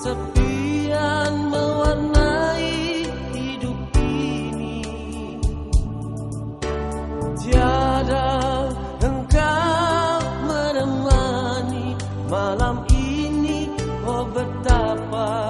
Kesepian mewarnai hidup ini. Tiada engkau menemani malam ini. Oh betapa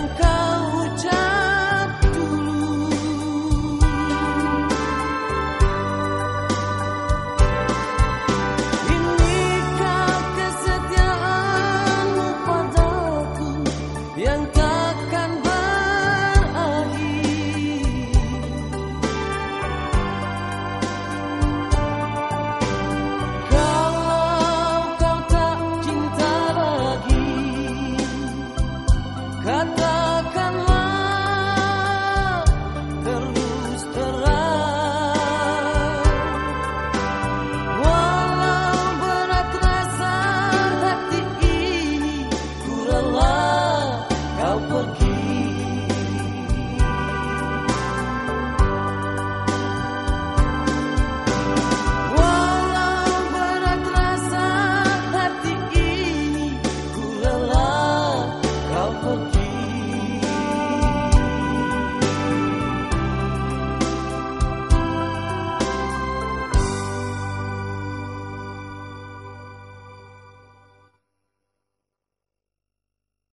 engkau